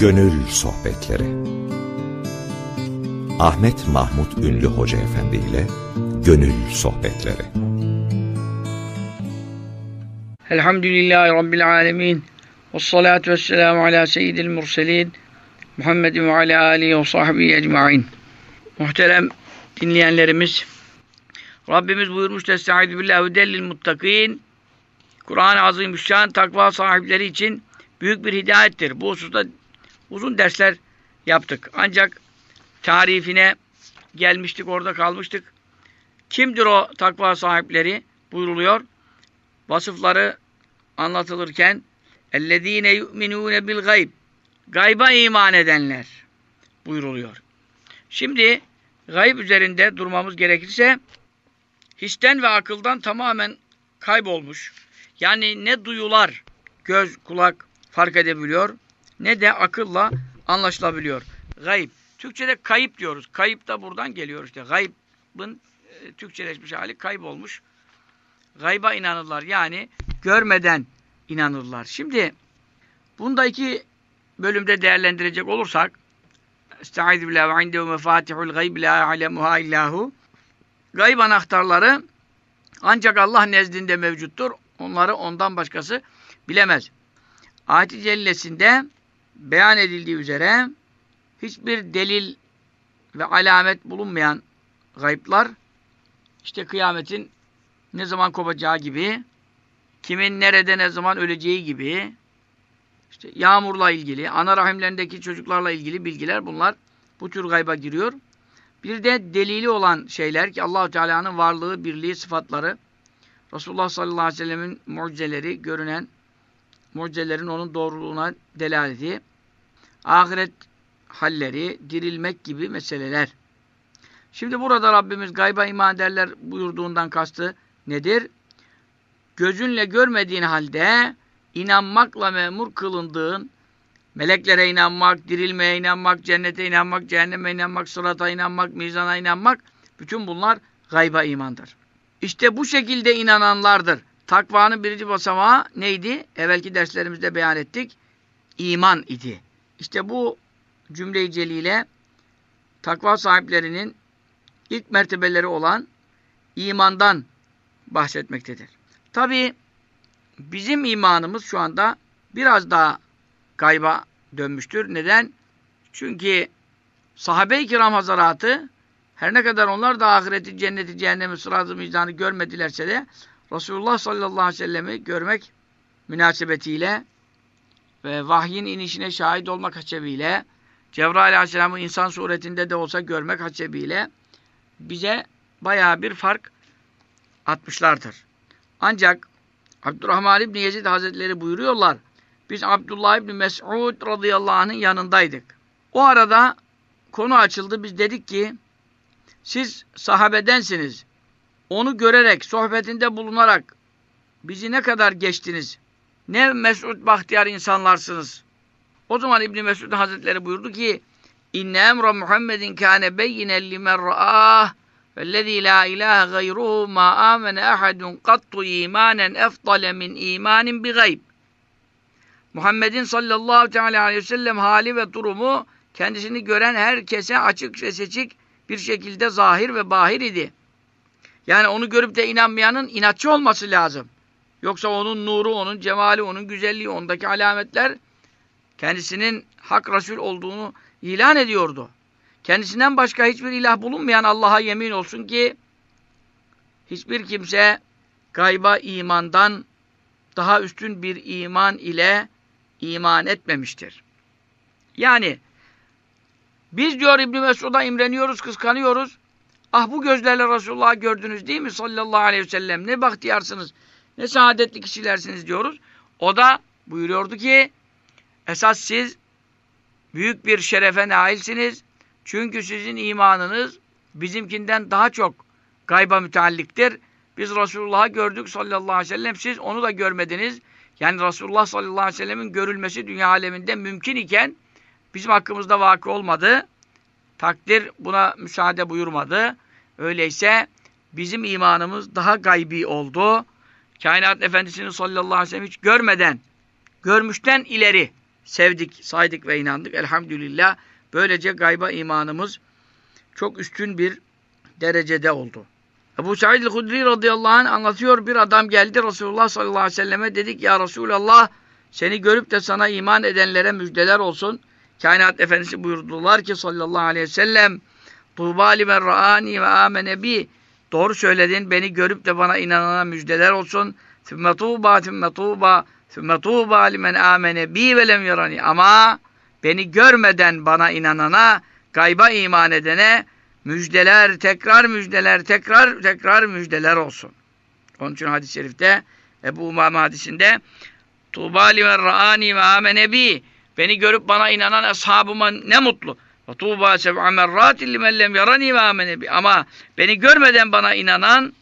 Gönül Sohbetleri. Ahmet Mahmut Ünlü Hoca Efendi ile Gönül Sohbetleri. Elhamdülillahi Rabbil Alemin. Ve salatu ve selamu ala seyyidil murselin Muhammedin ve ala alihi ve sahbihi ecmain. Muhterem dinleyenlerimiz Rabbimiz buyurmuş Estaizu billahi dellil muttakin Kur'an-ı Azimüşşan takva sahipleri için büyük bir hidayettir. Bu hususta uzun dersler yaptık. Ancak tarifine gelmiştik, orada kalmıştık. Kimdir o takva sahipleri? Buyruluyor. Vasıfları anlatılırken اَلَّذ۪ينَ يُؤْمِنُونَ بِالْغَيْبِ Gayba iman edenler buyruluyor. Şimdi gayb üzerinde durmamız gerekirse histen ve akıldan tamamen kaybolmuş. Yani ne duyular göz, kulak fark edebiliyor ne de akılla anlaşılabiliyor. Gayb. Türkçe'de kayıp diyoruz. Kayıp da buradan geliyor işte. Gaybın e, Türkçeleşmiş hali kaybolmuş. Gayba inanırlar. Yani görmeden inanırlar. Şimdi bunda iki bölümde değerlendirecek olursak Estaizu billahi ve indehu mefatihul gayb la alemuha illahu Gayb anahtarları ancak Allah nezdinde mevcuttur. Onları ondan başkası bilemez. Ayet-i Cellesinde beyan edildiği üzere hiçbir delil ve alamet bulunmayan gayıplar işte kıyametin ne zaman kopacağı gibi kimin nerede ne zaman öleceği gibi işte yağmurla ilgili, ana rahimlerindeki çocuklarla ilgili bilgiler bunlar bu tür gayba giriyor. Bir de delili olan şeyler ki Allahu Teala'nın varlığı, birliği, sıfatları, Resulullah sallallahu aleyhi ve sellemin mucizeleri, görünen mucizelerin onun doğruluğuna delaleti, ahiret halleri, dirilmek gibi meseleler. Şimdi burada Rabbimiz gayba iman ederler buyurduğundan kastı nedir? Gözünle görmediğin halde inanmakla memur kılındığın, meleklere inanmak, dirilmeye inanmak, cennete inanmak, cehenneme inanmak, sırata inanmak, mizana inanmak, bütün bunlar gayba imandır. İşte bu şekilde inananlardır. Takvanın birinci basamağı neydi? Evvelki derslerimizde beyan ettik. İman idi. İşte bu cümle-i celile takva sahiplerinin ilk mertebeleri olan imandan bahsetmektedir. Tabi bizim imanımız şu anda biraz daha gayba dönmüştür. Neden? Çünkü sahabe-i kiram hazaratı her ne kadar onlar da ahireti, cenneti, cehennemi, sıratı, mizanı görmedilerse de Resulullah sallallahu aleyhi ve sellem'i görmek münasebetiyle ve vahyin inişine şahit olmak hasebiyle Cebrail aleyhisselamı insan suretinde de olsa görmek hasebiyle bize baya bir fark atmışlardır. Ancak Abdurrahman İbni Yezid Hazretleri buyuruyorlar. Biz Abdullah İbni Mes'ud radıyallahu anh'ın yanındaydık. O arada konu açıldı. Biz dedik ki siz sahabedensiniz. Onu görerek, sohbetinde bulunarak bizi ne kadar geçtiniz? Ne mesut bahtiyar insanlarsınız. O zaman İbn Mesud Hazretleri buyurdu ki: "İnne emre Muhammedin kâne beyyinen limen ra'ah vellezî lâ ilâhe gayruhu mâ âmene ahadun kattu îmânen efdale min îmânin bi gayb." Muhammed'in sallallahu teala aleyhi ve sellem hali ve durumu kendisini gören herkese açık ve seçik bir şekilde zahir ve bahir idi. Yani onu görüp de inanmayanın inatçı olması lazım. Yoksa onun nuru, onun cemali, onun güzelliği, ondaki alametler kendisinin hak Resul olduğunu ilan ediyordu. Kendisinden başka hiçbir ilah bulunmayan Allah'a yemin olsun ki hiçbir kimse gayba imandan daha üstün bir iman ile iman etmemiştir. Yani biz diyor İbn Mesud'a imreniyoruz, kıskanıyoruz. Ah bu gözlerle Resulullah'ı gördünüz değil mi sallallahu aleyhi ve sellem? Ne bahtiyarsınız, ne saadetli kişilersiniz diyoruz. O da buyuruyordu ki esas siz büyük bir şerefe nailsiniz. Çünkü sizin imanınız bizimkinden daha çok gayba mütealliktir. Biz Resulullah'ı gördük sallallahu aleyhi ve sellem. Siz onu da görmediniz. Yani Resulullah sallallahu aleyhi ve sellemin görülmesi dünya aleminde mümkün iken bizim hakkımızda vakı olmadı. Takdir buna müsaade buyurmadı. Öyleyse bizim imanımız daha gaybi oldu. Kainat Efendisi'ni sallallahu aleyhi ve sellem hiç görmeden, görmüşten ileri sevdik, saydık ve inandık. Elhamdülillah. Böylece gayba imanımız çok üstün bir derecede oldu. Ebu Said el-Hudri radıyallahu anh anlatıyor. Bir adam geldi Resulullah sallallahu aleyhi ve selleme dedik ya Resulallah seni görüp de sana iman edenlere müjdeler olsun. Kainat Efendisi buyurdular ki sallallahu aleyhi ve sellem Tuğba limen ra'ani ve amene bi Doğru söyledin. Beni görüp de bana inanana müjdeler olsun. Sümme tuğba, sümme tuğba, sümme tuğba limen amene bi ve lem yarani. Ama beni görmeden bana inanana, gayba iman edene müjdeler, tekrar müjdeler, tekrar tekrar müjdeler olsun. Onun için hadis-i şerifte Ebu Umame hadisinde Tuğba limen ra'ani ve amene bi Beni görüp bana inanan ashabıma ne mutlu. Tuğba seb'a merratin limen lem yarani ve amene bi. Ama beni görmeden bana inanan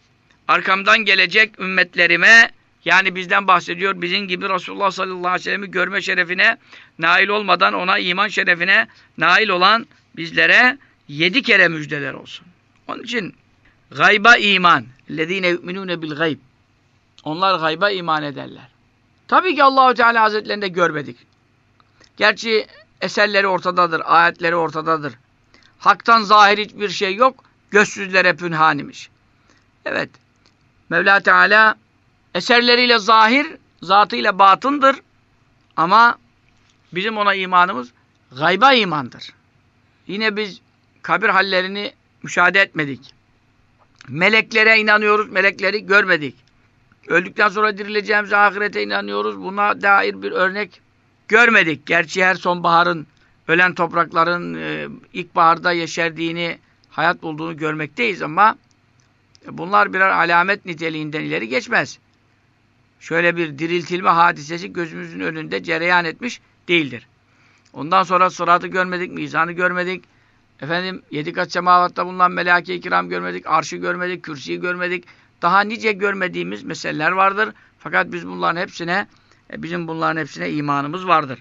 arkamdan gelecek ümmetlerime yani bizden bahsediyor. Bizim gibi Resulullah sallallahu aleyhi ve sellem'i görme şerefine nail olmadan ona iman şerefine nail olan bizlere yedi kere müjdeler olsun. Onun için gayba iman. Lezine yu'minune bil gayb. Onlar gayba iman ederler. Tabii ki Allahu Teala Hazretlerini de görmedik. Gerçi eserleri ortadadır, ayetleri ortadadır. Hak'tan zahir hiçbir şey yok. Gözsüzlere pünhanimiş. Evet. Mevla Teala eserleriyle zahir, zatıyla batındır. Ama bizim ona imanımız gayba imandır. Yine biz kabir hallerini müşahede etmedik. Meleklere inanıyoruz, melekleri görmedik. Öldükten sonra dirileceğimize ahirete inanıyoruz. Buna dair bir örnek görmedik. Gerçi her sonbaharın, ölen toprakların e, ilkbaharda yeşerdiğini, hayat bulduğunu görmekteyiz ama bunlar birer alamet niteliğinden ileri geçmez. Şöyle bir diriltilme hadisesi gözümüzün önünde cereyan etmiş değildir. Ondan sonra sıratı görmedik, mizanı görmedik. Efendim yedi kat semavatta bulunan melake-i kiram görmedik, arşı görmedik, kürsüyü görmedik. Daha nice görmediğimiz meseleler vardır. Fakat biz bunların hepsine, e, bizim bunların hepsine imanımız vardır.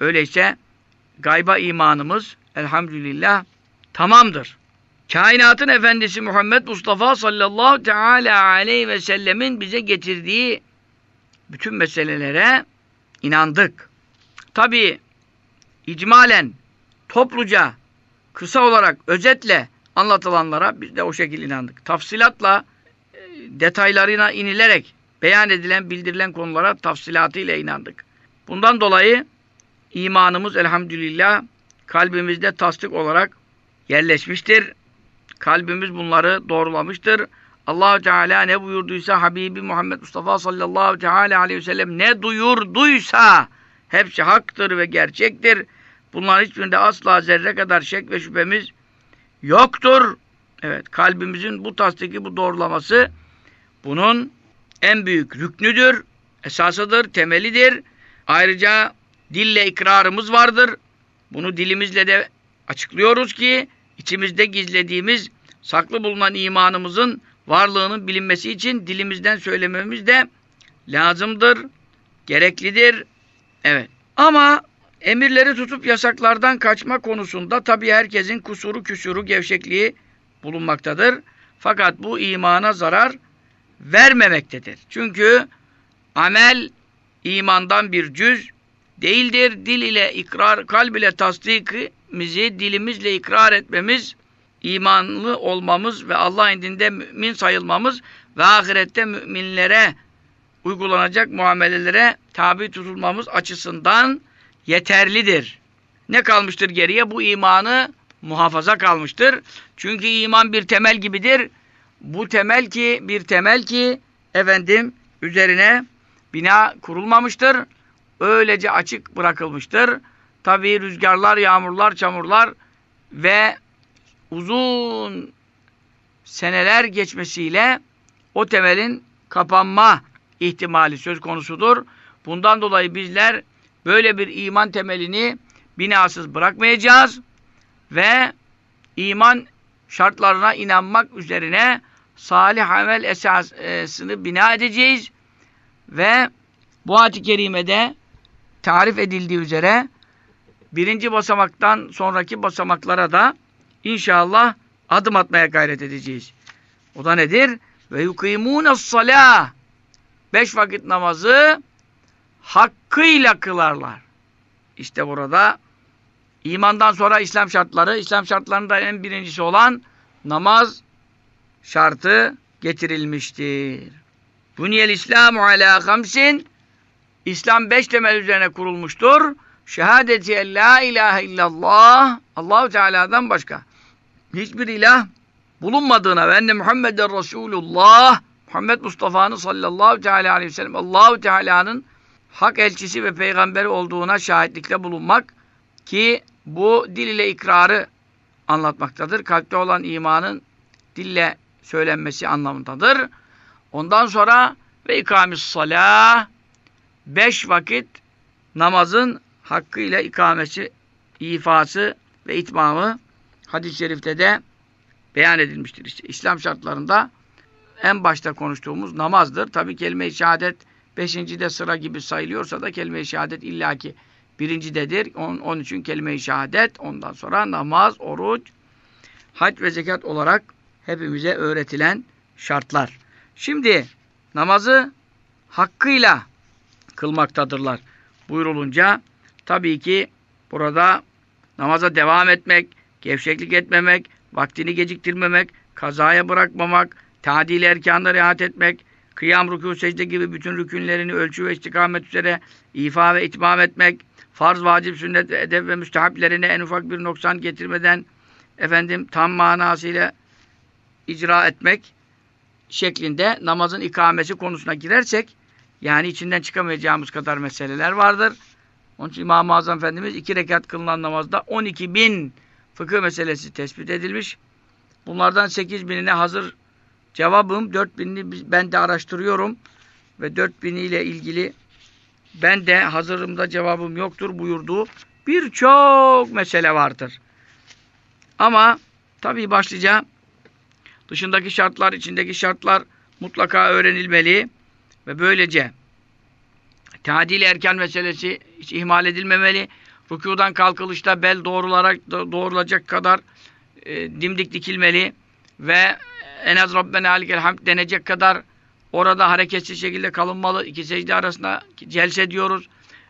Öyleyse gayba imanımız elhamdülillah tamamdır. Kainatın efendisi Muhammed Mustafa sallallahu teala aleyhi ve sellemin bize getirdiği bütün meselelere inandık. Tabi icmalen, topluca, kısa olarak, özetle anlatılanlara biz de o şekilde inandık. Tafsilatla, e, detaylarına inilerek beyan edilen, bildirilen konulara tafsilatıyla inandık. Bundan dolayı imanımız elhamdülillah kalbimizde tasdik olarak yerleşmiştir. Kalbimiz bunları doğrulamıştır. Allahu Teala ne buyurduysa Habibi Muhammed Mustafa sallallahu teala aleyhi ve sellem ne duyurduysa hepsi haktır ve gerçektir. Bunların hiçbirinde asla zerre kadar şek ve şüphemiz yoktur. Evet, kalbimizin bu tasdiki, bu doğrulaması bunun en büyük rüknüdür, esasıdır, temelidir. Ayrıca dille ikrarımız vardır. Bunu dilimizle de açıklıyoruz ki içimizde gizlediğimiz, saklı bulunan imanımızın varlığının bilinmesi için dilimizden söylememiz de lazımdır, gereklidir. Evet. Ama emirleri tutup yasaklardan kaçma konusunda tabii herkesin kusuru, küsuru, gevşekliği bulunmaktadır. Fakat bu imana zarar vermemektedir. Çünkü amel imandan bir cüz değildir. Dil ile ikrar, kalb ile tasdikimizi dilimizle ikrar etmemiz, imanlı olmamız ve Allah indinde mümin sayılmamız ve ahirette müminlere uygulanacak muamelelere tabi tutulmamız açısından yeterlidir. Ne kalmıştır geriye? Bu imanı muhafaza kalmıştır. Çünkü iman bir temel gibidir. Bu temel ki bir temel ki efendim üzerine bina kurulmamıştır. Öylece açık bırakılmıştır. Tabii rüzgarlar, yağmurlar, çamurlar ve uzun seneler geçmesiyle o temelin kapanma ihtimali söz konusudur. Bundan dolayı bizler böyle bir iman temelini binasız bırakmayacağız ve iman şartlarına inanmak üzerine salih amel esasını bina edeceğiz ve bu ayet-i kerimede tarif edildiği üzere birinci basamaktan sonraki basamaklara da inşallah adım atmaya gayret edeceğiz. O da nedir? Ve yukimûnes salâh Beş vakit namazı hakkıyla kılarlar. işte burada imandan sonra İslam şartları, İslam şartlarında en birincisi olan namaz şartı getirilmiştir. Buniyel İslamu ala hamsin İslam beş temel üzerine kurulmuştur. Şehadeti en la ilahe illallah Allahu Teala'dan başka hiçbir ilah bulunmadığına ve enne Muhammeden Resulullah Muhammed Mustafa'nın sallallahu teala aleyhi ve sellem Allahu Teala'nın hak elçisi ve peygamberi olduğuna şahitlikle bulunmak ki bu dil ile ikrarı anlatmaktadır. Kalpte olan imanın dille söylenmesi anlamındadır. Ondan sonra ve ikamis salah beş vakit namazın hakkıyla ikamesi, ifası ve itmamı hadis-i şerifte de beyan edilmiştir. İşte İslam şartlarında en başta konuştuğumuz namazdır. Tabi kelime-i şehadet beşincide sıra gibi sayılıyorsa da kelime-i şehadet illaki birincidedir. Onun, onun için kelime-i şehadet, ondan sonra namaz, oruç, hac ve zekat olarak hepimize öğretilen şartlar. Şimdi namazı hakkıyla kılmaktadırlar buyurulunca tabii ki burada namaza devam etmek, gevşeklik etmemek, vaktini geciktirmemek, kazaya bırakmamak, tadil erkanına riayet etmek, kıyam, rükû, secde gibi bütün rükünlerini ölçü ve istikamet üzere ifa ve itmam etmek, farz, vacip, sünnet, edep ve müstehaplerine en ufak bir noksan getirmeden efendim tam manasıyla icra etmek şeklinde namazın ikamesi konusuna girersek yani içinden çıkamayacağımız kadar meseleler vardır. Onun için İmam-ı Azam Efendimiz iki rekat kılınan namazda 12 bin fıkıh meselesi tespit edilmiş. Bunlardan 8 binine hazır cevabım. 4 binini ben de araştırıyorum. Ve 4 biniyle ilgili ben de hazırımda cevabım yoktur buyurduğu birçok mesele vardır. Ama tabii başlıca dışındaki şartlar, içindeki şartlar mutlaka öğrenilmeli ve böylece tadil erken meselesi hiç ihmal edilmemeli. Rükudan kalkılışta bel doğrularak doğrulacak kadar e, dimdik dikilmeli ve en az Rabbena alikel hamd denecek kadar orada hareketsiz şekilde kalınmalı. İki secde arasında celse diyoruz.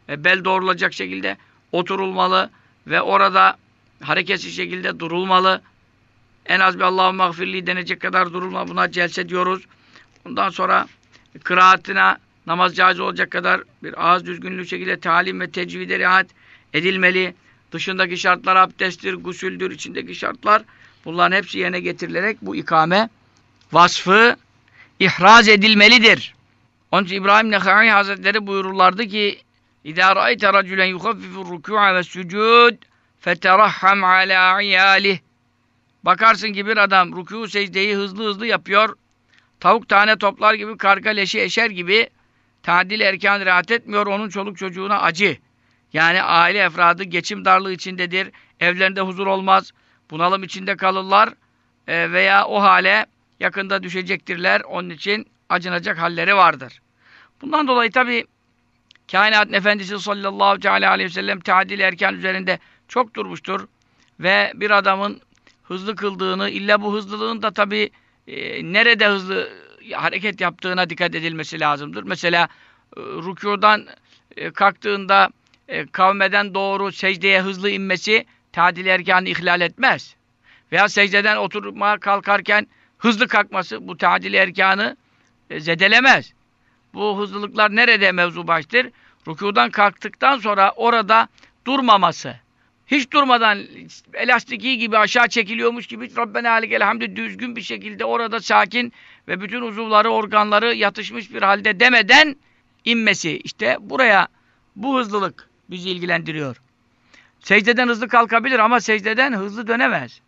E, bel doğrulacak şekilde oturulmalı ve orada hareketsiz şekilde durulmalı. En az bir Allah'ın mağfirliği denecek kadar durulma. Buna celse diyoruz. Ondan sonra kıraatına namaz caiz olacak kadar bir ağız düzgünlüğü şekilde talim ve tecvide riayet edilmeli. Dışındaki şartlar abdesttir, gusüldür, içindeki şartlar bunların hepsi yerine getirilerek bu ikame vasfı ihraz edilmelidir. Onun için İbrahim Nekhai Hazretleri buyururlardı ki râite racülen yuhaffifur rükû'a ve sücûd feterahham alâ iyâlih Bakarsın ki bir adam rükû secdeyi hızlı hızlı yapıyor. Tavuk tane toplar gibi, karga leşi eşer gibi tadil erken rahat etmiyor. Onun çoluk çocuğuna acı. Yani aile efradı geçim darlığı içindedir. Evlerinde huzur olmaz. Bunalım içinde kalırlar. E, veya o hale yakında düşecektirler. Onun için acınacak halleri vardır. Bundan dolayı tabi kainat efendisi sallallahu aleyhi ve sellem tadil erken üzerinde çok durmuştur. Ve bir adamın hızlı kıldığını, illa bu hızlılığın da tabi e, nerede hızlı hareket yaptığına dikkat edilmesi lazımdır. Mesela e, rükudan e, kalktığında e, kavmeden doğru secdeye hızlı inmesi tadil erkanı ihlal etmez. Veya secdeden oturma kalkarken hızlı kalkması bu tadil erkanı e, zedelemez. Bu hızlılıklar nerede mevzu baştır? Rükudan kalktıktan sonra orada durmaması. Hiç durmadan elastiki gibi aşağı çekiliyormuş gibi Rabbena alikel hamdü düzgün bir şekilde orada sakin ve bütün uzuvları, organları yatışmış bir halde demeden inmesi. İşte buraya bu hızlılık bizi ilgilendiriyor. Secdeden hızlı kalkabilir ama secdeden hızlı dönemez.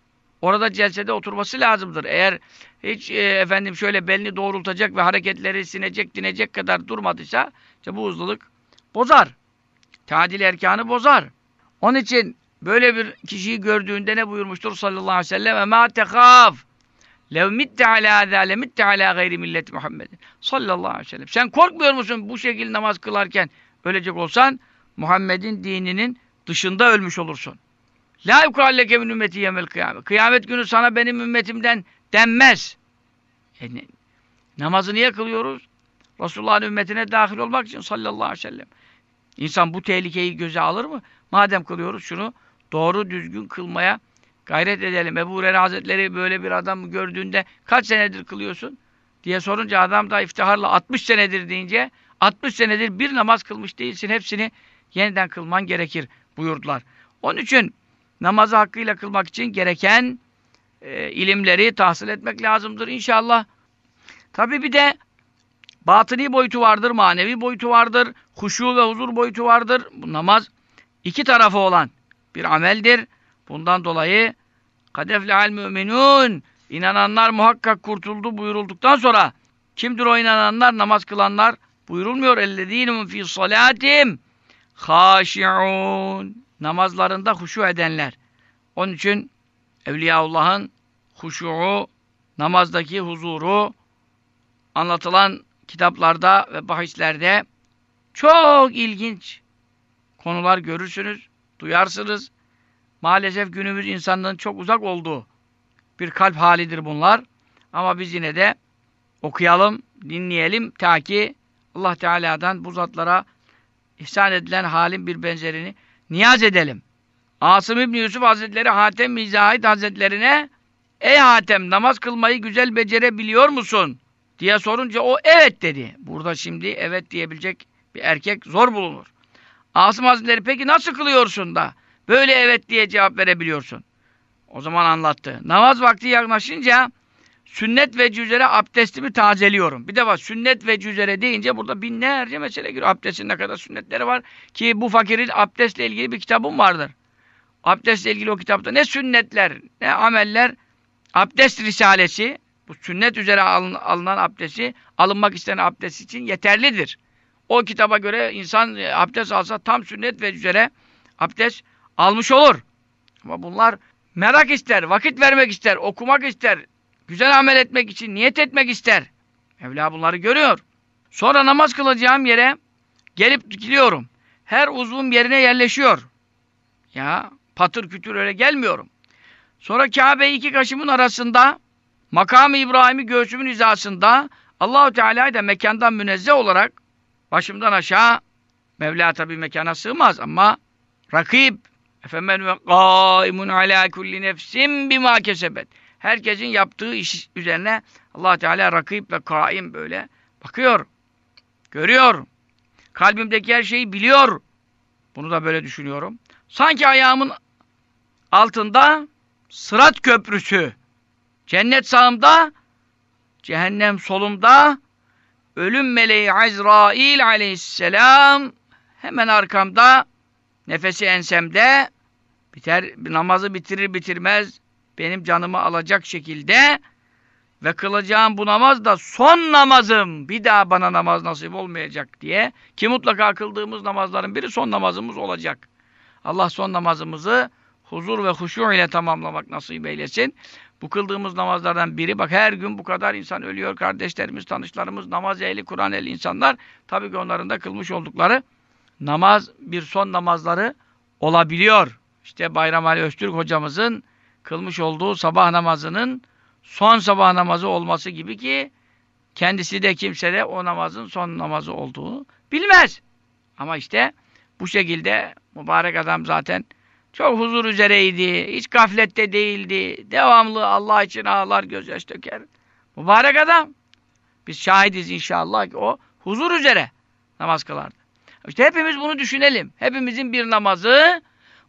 Orada celsede oturması lazımdır. Eğer hiç e, efendim şöyle belini doğrultacak ve hareketleri sinecek, dinecek kadar durmadıysa işte bu hızlılık bozar. Tadil erkanı bozar. Onun için böyle bir kişiyi gördüğünde ne buyurmuştur sallallahu aleyhi ve sellem? Ma tekaf. Lev mitte ala azâ le mitte ala gayri millet Muhammedin. Sallallahu aleyhi ve sellem. Sen korkmuyor musun bu şekilde namaz kılarken ölecek olsan Muhammed'in dininin dışında ölmüş olursun. La yukalleke min ümmeti yemel kıyamet. Kıyamet günü sana benim ümmetimden denmez. E, ne, namazı niye kılıyoruz? Resulullah'ın ümmetine dahil olmak için sallallahu aleyhi ve sellem. İnsan bu tehlikeyi göze alır mı? Madem kılıyoruz şunu doğru düzgün kılmaya gayret edelim. Ebu Hureyre Hazretleri böyle bir adam gördüğünde kaç senedir kılıyorsun? diye sorunca adam da iftiharla 60 senedir deyince 60 senedir bir namaz kılmış değilsin. Hepsini yeniden kılman gerekir buyurdular. Onun için namazı hakkıyla kılmak için gereken e, ilimleri tahsil etmek lazımdır inşallah. Tabi bir de batıni boyutu vardır, manevi boyutu vardır, huşu ve huzur boyutu vardır. Bu namaz iki tarafı olan bir ameldir. Bundan dolayı kadeflehal müminun inananlar muhakkak kurtuldu buyurulduktan sonra kimdir o inananlar? Namaz kılanlar buyurulmuyor. Ellezînum fî salâtim hâşi'ûn namazlarında huşu edenler. Onun için Evliyaullah'ın huşuğu, namazdaki huzuru anlatılan kitaplarda ve bahislerde çok ilginç konular görürsünüz, duyarsınız. Maalesef günümüz insanlığın çok uzak olduğu bir kalp halidir bunlar. Ama biz yine de okuyalım, dinleyelim ta ki Allah Teala'dan bu zatlara ihsan edilen halin bir benzerini niyaz edelim. Asım İbni Yusuf Hazretleri Hatem Mizahid Hazretlerine Ey Hatem namaz kılmayı güzel becerebiliyor musun? diye sorunca o evet dedi. Burada şimdi evet diyebilecek bir erkek zor bulunur. Asım Hazretleri peki nasıl kılıyorsun da böyle evet diye cevap verebiliyorsun? O zaman anlattı. Namaz vakti yaklaşınca sünnet ve üzere abdestimi tazeliyorum. Bir de var sünnet ve üzere deyince burada binlerce mesele giriyor. Abdestin ne kadar sünnetleri var ki bu fakirin abdestle ilgili bir kitabım vardır. Abdestle ilgili o kitapta ne sünnetler ne ameller abdest risalesi bu sünnet üzere alın, alınan abdesti alınmak istenen abdest için yeterlidir. O kitaba göre insan e, abdest alsa tam sünnet ve üzere abdest almış olur. Ama bunlar merak ister, vakit vermek ister, okumak ister, güzel amel etmek için niyet etmek ister. Mevla bunları görüyor. Sonra namaz kılacağım yere gelip dikiliyorum. Her uzvum yerine yerleşiyor. Ya patır kütür öyle gelmiyorum. Sonra Kabe'yi iki kaşımın arasında makamı İbrahim'i göğsümün hizasında Allahu Teala'yı da mekandan münezzeh olarak başımdan aşağı Mevla tabi mekana sığmaz ama rakip efemen ve kaimun ala kulli nefsin bima kesebet herkesin yaptığı iş üzerine allah Teala rakip ve kaim böyle bakıyor, görüyor. Kalbimdeki her şeyi biliyor. Bunu da böyle düşünüyorum. Sanki ayağımın altında sırat köprüsü, cennet sağımda, cehennem solumda, ölüm meleği Azrail aleyhisselam hemen arkamda, nefesi ensemde, biter, namazı bitirir bitirmez, benim canımı alacak şekilde ve kılacağım bu namaz da son namazım. Bir daha bana namaz nasip olmayacak diye ki mutlaka kıldığımız namazların biri son namazımız olacak. Allah son namazımızı huzur ve huşu ile tamamlamak nasip eylesin. Bu kıldığımız namazlardan biri, bak her gün bu kadar insan ölüyor, kardeşlerimiz, tanışlarımız, namaz ehli, Kur'an ehli insanlar, tabii ki onların da kılmış oldukları namaz, bir son namazları olabiliyor. İşte Bayram Ali Öztürk hocamızın kılmış olduğu sabah namazının son sabah namazı olması gibi ki kendisi de kimse de o namazın son namazı olduğunu bilmez. Ama işte bu şekilde mübarek adam zaten çok huzur üzereydi. Hiç gaflette değildi. Devamlı Allah için ağlar, gözyaş döker. Mübarek adam. Biz şahidiz inşallah ki o huzur üzere namaz kılardı. İşte hepimiz bunu düşünelim. Hepimizin bir namazı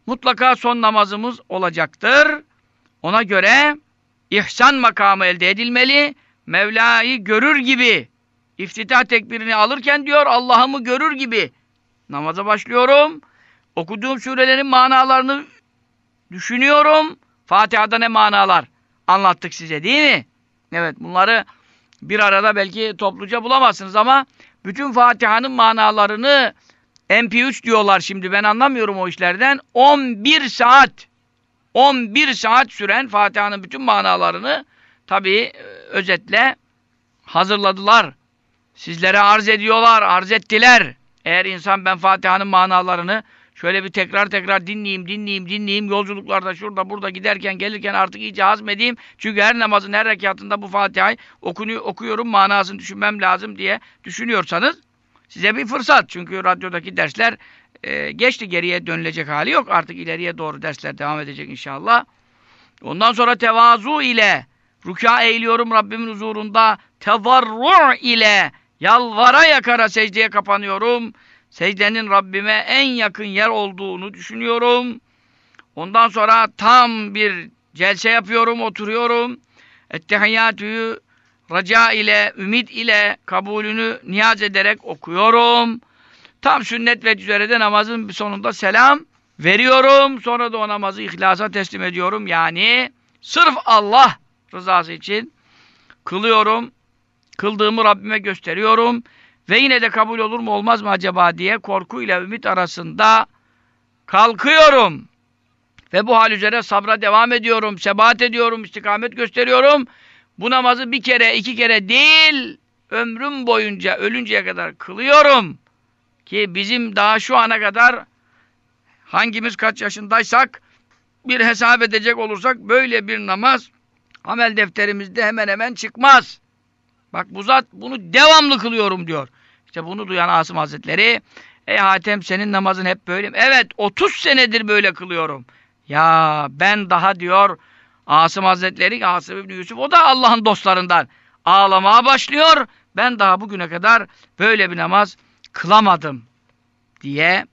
mutlaka son namazımız olacaktır. Ona göre ihsan makamı elde edilmeli. Mevla'yı görür gibi iftitah tekbirini alırken diyor Allah'ımı görür gibi namaza başlıyorum. Okuduğum surelerin manalarını düşünüyorum. Fatiha'da ne manalar anlattık size değil mi? Evet bunları bir arada belki topluca bulamazsınız ama bütün Fatiha'nın manalarını MP3 diyorlar şimdi ben anlamıyorum o işlerden. 11 saat 11 saat süren Fatiha'nın bütün manalarını tabi e, özetle hazırladılar. Sizlere arz ediyorlar, arz ettiler. Eğer insan ben Fatiha'nın manalarını şöyle bir tekrar tekrar dinleyeyim, dinleyeyim, dinleyeyim, yolculuklarda şurada burada giderken gelirken artık iyice hazmedeyim. Çünkü her namazın her rekatında bu Fatiha'yı okunuyor, okuyorum, manasını düşünmem lazım diye düşünüyorsanız size bir fırsat. Çünkü radyodaki dersler e, geçti geriye dönülecek hali yok. Artık ileriye doğru dersler devam edecek inşallah. Ondan sonra tevazu ile rükâ eğiliyorum Rabbimin huzurunda tezarru ile yalvara yakara secdeye kapanıyorum. Secdenin Rabbime en yakın yer olduğunu düşünüyorum. Ondan sonra tam bir celse yapıyorum, oturuyorum. Ettehiyyatü'yü raca ile, ümit ile kabulünü niyaz ederek okuyorum. Tam sünnet ve üzerinde namazın sonunda selam veriyorum. Sonra da o namazı ihlasa teslim ediyorum. Yani sırf Allah rızası için kılıyorum. Kıldığımı Rabbime gösteriyorum. Ve yine de kabul olur mu olmaz mı acaba diye korkuyla ümit arasında kalkıyorum. Ve bu hal üzere sabra devam ediyorum, sebat ediyorum, istikamet gösteriyorum. Bu namazı bir kere, iki kere değil, ömrüm boyunca, ölünceye kadar kılıyorum. Ki bizim daha şu ana kadar hangimiz kaç yaşındaysak bir hesap edecek olursak böyle bir namaz amel defterimizde hemen hemen çıkmaz. Bak bu zat bunu devamlı kılıyorum diyor. İşte bunu duyan Asım Hazretleri Ey Hatem senin namazın hep böyle mi? Evet 30 senedir böyle kılıyorum. Ya ben daha diyor Asım Hazretleri, Asım İbni Yusuf o da Allah'ın dostlarından. Ağlamaya başlıyor. Ben daha bugüne kadar böyle bir namaz kılamadım diye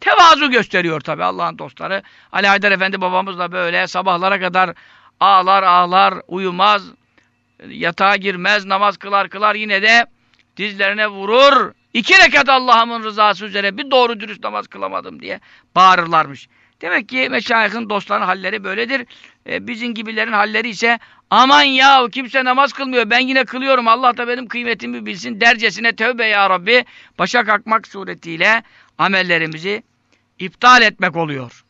tevazu gösteriyor tabi Allah'ın dostları. Ali Haydar Efendi babamız da böyle sabahlara kadar ağlar ağlar uyumaz yatağa girmez namaz kılar kılar yine de dizlerine vurur. İki rekat Allah'ımın rızası üzere bir doğru dürüst namaz kılamadım diye bağırırlarmış. Demek ki meşayihin dostların halleri böyledir. E, bizim gibilerin halleri ise aman ya kimse namaz kılmıyor ben yine kılıyorum Allah da benim kıymetimi bilsin dercesine tövbe ya Rabbi başa kalkmak suretiyle amellerimizi iptal etmek oluyor.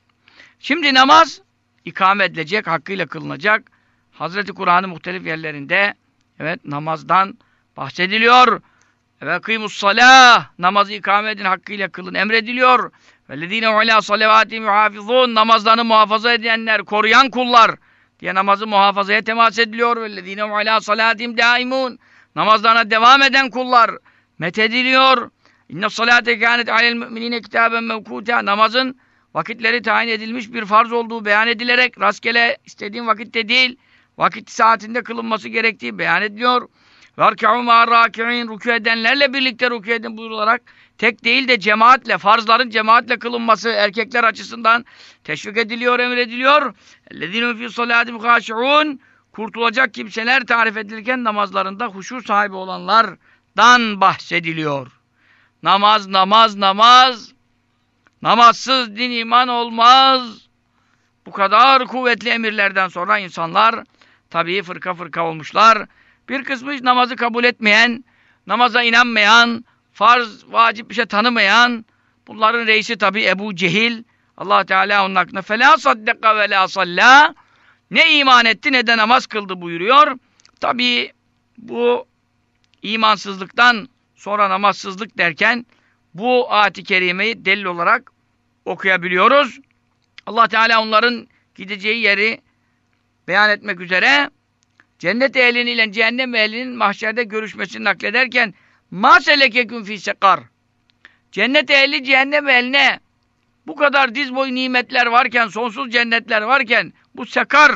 Şimdi namaz ikame edilecek, hakkıyla kılınacak. Hazreti Kur'an'ın muhtelif yerlerinde evet namazdan bahsediliyor. Ve kıymus salah namazı ikame edin hakkıyla kılın emrediliyor. Vellezine ala salavatihim yuhafizun namazlarını muhafaza edenler, koruyan kullar diye namazı muhafazaya temas ediliyor. Vellezine ala salatihim daimun namazlarına devam eden kullar methediliyor. İnne salate kânet alel müminine kitaben mevkuta namazın vakitleri tayin edilmiş bir farz olduğu beyan edilerek rastgele istediğin vakitte değil vakit saatinde kılınması gerektiği beyan ediliyor. Verkû ma'ar-râki'in rükû edenlerle birlikte rükû edin buyurularak tek değil de cemaatle, farzların cemaatle kılınması erkekler açısından teşvik ediliyor, emrediliyor. Ellezînû fî salâdim hâşi'ûn kurtulacak kimseler tarif edilirken namazlarında huşu sahibi olanlardan bahsediliyor. Namaz, namaz, namaz. Namazsız din iman olmaz. Bu kadar kuvvetli emirlerden sonra insanlar tabii fırka fırka olmuşlar. Bir kısmı hiç namazı kabul etmeyen, namaza inanmayan, farz, vacip bir şey tanımayan, bunların reisi tabii Ebu Cehil. allah Teala onun hakkında فَلَا صَدَّقَ وَلَا صَلَّى Ne iman etti ne de namaz kıldı buyuruyor. Tabii bu imansızlıktan sonra namazsızlık derken bu ayet-i kerimeyi delil olarak okuyabiliyoruz. Allah Teala onların gideceği yeri beyan etmek üzere cennet ehliniyle cehennem ehlinin mahşerde görüşmesini naklederken ma selekeküm fî sekar cennet ehli cehennem ehline bu kadar diz boyu nimetler varken, sonsuz cennetler varken bu sekar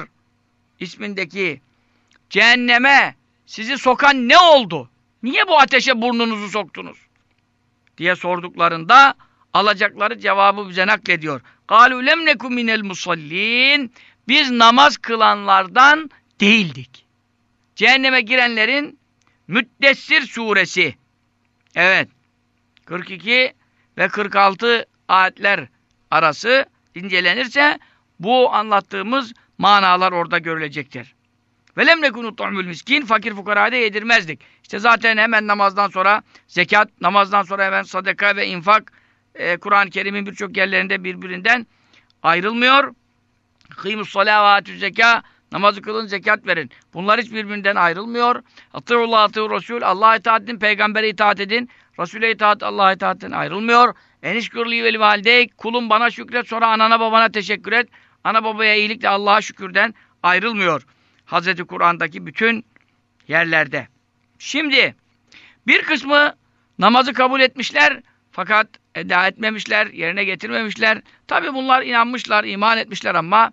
ismindeki cehenneme sizi sokan ne oldu? Niye bu ateşe burnunuzu soktunuz? diye sorduklarında alacakları cevabı bize naklediyor. قَالُوا لَمْ نَكُ مِنَ الْمُصَلِّينَ Biz namaz kılanlardan değildik. Cehenneme girenlerin Müddessir suresi. Evet. 42 ve 46 ayetler arası incelenirse bu anlattığımız manalar orada görülecektir. Velem nekunu tu'mul miskin fakir fukarada yedirmezdik. İşte zaten hemen namazdan sonra zekat, namazdan sonra hemen sadaka ve infak e, Kur'an-ı Kerim'in birçok yerlerinde birbirinden ayrılmıyor. Kıymus salavatü zeka namazı kılın, zekat verin. Bunlar hiç birbirinden ayrılmıyor. Atırullah atır Resul. Allah'a itaat edin, peygambere itaat edin. Resul'e itaat, Allah'a itaatten ayrılmıyor. Enişkürlü vel validey. Kulum bana şükret, sonra anana babana teşekkür et. Ana babaya iyilik de Allah'a şükürden ayrılmıyor. Hazreti Kur'an'daki bütün yerlerde. Şimdi bir kısmı Namazı kabul etmişler fakat eda etmemişler, yerine getirmemişler. Tabi bunlar inanmışlar, iman etmişler ama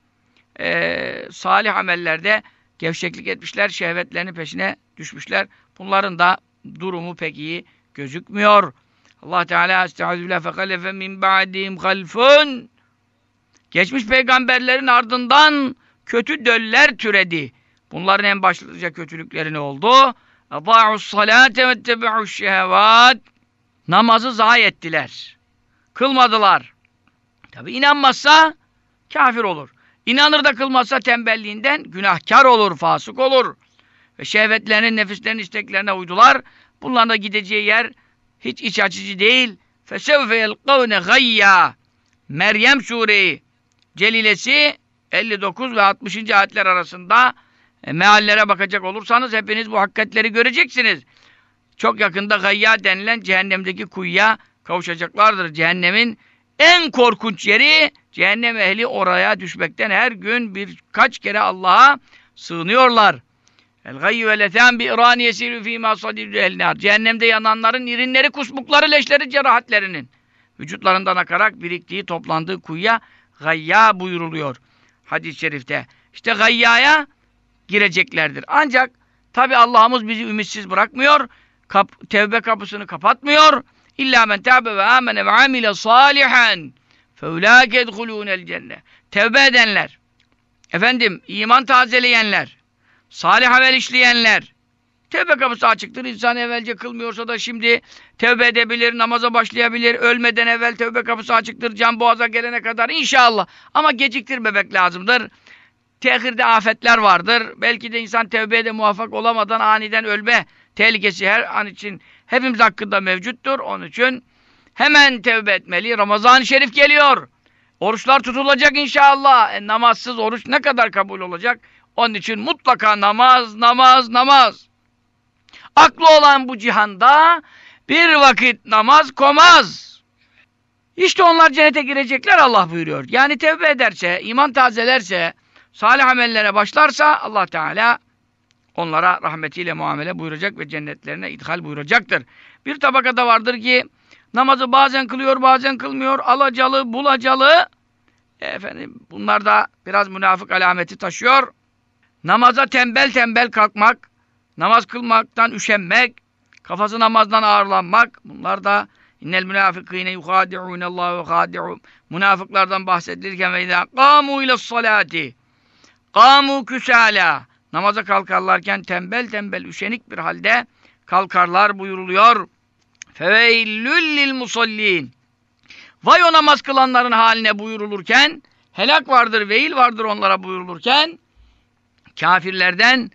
e, salih amellerde gevşeklik etmişler, şehvetlerinin peşine düşmüşler. Bunların da durumu pek iyi gözükmüyor. Allah Teala estaizu billah fekalefe min ba'dihim halfun Geçmiş peygamberlerin ardından kötü döller türedi. Bunların en başlıca kötülükleri ne oldu? Salâte ve tebe'uş şehevât Namazı zayi ettiler. Kılmadılar. Tabi inanmazsa kafir olur. İnanır da kılmazsa tembelliğinden günahkar olur, fasık olur. Ve şehvetlerinin, nefislerinin isteklerine uydular. Bunların da gideceği yer hiç iç açıcı değil. فَسَوْفَ يَلْقَوْنَ غَيَّا Meryem Sureyi Celilesi 59 ve 60. ayetler arasında e, meallere bakacak olursanız hepiniz bu hakikatleri göreceksiniz. Çok yakında gayya denilen cehennemdeki kuyuya kavuşacaklardır. Cehennemin en korkunç yeri cehennem ehli oraya düşmekten her gün birkaç kere Allah'a sığınıyorlar. El gayyu ve leten bi irani yesiru fîmâ sadidü ehlâr. Cehennemde yananların irinleri, kusmukları, leşleri, cerahatlerinin vücutlarından akarak biriktiği, toplandığı kuyuya gayya buyuruluyor hadis-i şerifte. İşte gayyaya gireceklerdir. Ancak tabi Allah'ımız bizi ümitsiz bırakmıyor. Kap, tevbe kapısını kapatmıyor. İlla men tâbe ve amene ve amile salihen feulâke edhulûnel cennet. Tevbe edenler, efendim iman tazeleyenler, salih amel işleyenler, tevbe kapısı açıktır. İnsan evvelce kılmıyorsa da şimdi tevbe edebilir, namaza başlayabilir. Ölmeden evvel tevbe kapısı açıktır. Can boğaza gelene kadar inşallah. Ama geciktirmemek lazımdır. Tehirde afetler vardır. Belki de insan tevbeye de muvaffak olamadan aniden ölme tehlikesi her an için hepimiz hakkında mevcuttur. Onun için hemen tevbe etmeli. Ramazan-ı Şerif geliyor. Oruçlar tutulacak inşallah. E, namazsız oruç ne kadar kabul olacak? Onun için mutlaka namaz, namaz, namaz. Aklı olan bu cihanda bir vakit namaz komaz. İşte onlar cennete girecekler Allah buyuruyor. Yani tevbe ederse, iman tazelerse, salih amellere başlarsa Allah Teala onlara rahmetiyle muamele buyuracak ve cennetlerine idhal buyuracaktır. Bir tabakada vardır ki namazı bazen kılıyor, bazen kılmıyor, alacalı, bulacalı. E, efendim bunlar da biraz münafık alameti taşıyor. Namaza tembel tembel kalkmak, namaz kılmaktan üşenmek, kafası namazdan ağırlanmak, bunlar da innel münafıkîne yuhâdi'ûnellâhu ve hâdi'û münafıklardan bahsedilirken ve izâ kâmû ile salâti kâmû küsâlâ namaza kalkarlarken tembel tembel üşenik bir halde kalkarlar buyuruluyor. Feveillül lil musallin Vay o namaz kılanların haline buyurulurken helak vardır, veil vardır onlara buyurulurken kafirlerden